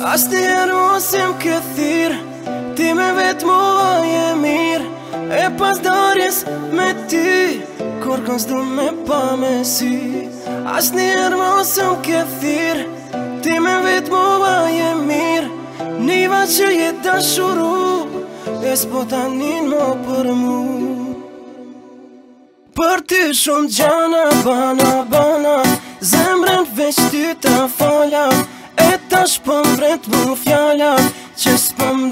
Asë të jenë osim këthir Ti me vetë mua je mirë E pas darjes me ti Kur kënë zdo me pa me si Asë një erë më këthir Ti me vetë mua je mirë Niva që jetë të shuru E s'po ta njën më për mu Për ty shumë gjana, bana, bana Zemrën veç ty të falja E tash për po vetë bu fjalla Që s'pëm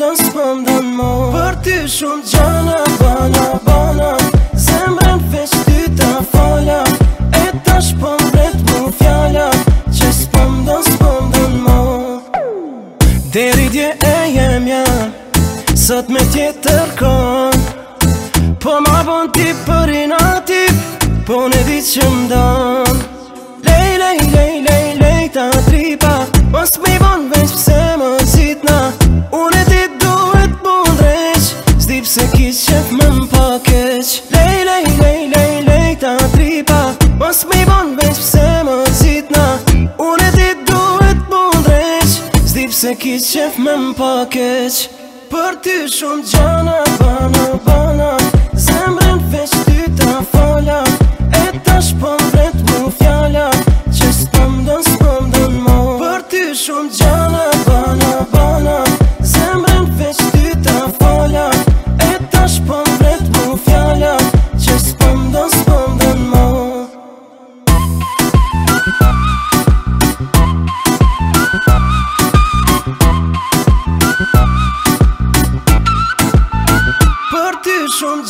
mo Për ty shumë gjana, bana, bana Zemrën veç ty ta falla E ta shpëm po vetë bu fjallat, Që s'pëm dën, s'pëm dën mo Deri dje e jem janë Sot me tjetër kon Po ma bon ti për inativ Po ne di që më thonë veç pëse më zitna Unë e ti duhet më ndreq Zdi pëse kishë që më më pakeq Lej, lej, lej, lej, lej ta tripa Mos më i bonë veç pëse më zitna Unë e ti duhet më ndreq Zdi pëse kishë që më më pakeq Për ty shumë gjana, bana, bana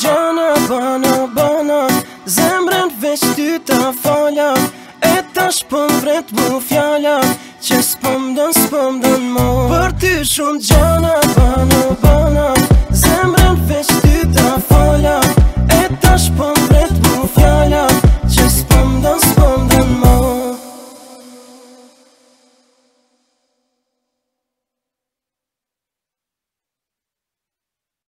gjana Bana, bana Zemrën veç ty ta falja E tash pëm po vret më fjalla Që s'pëm dën, s'pëm dën mo Për ty shumë gjana Bana, bana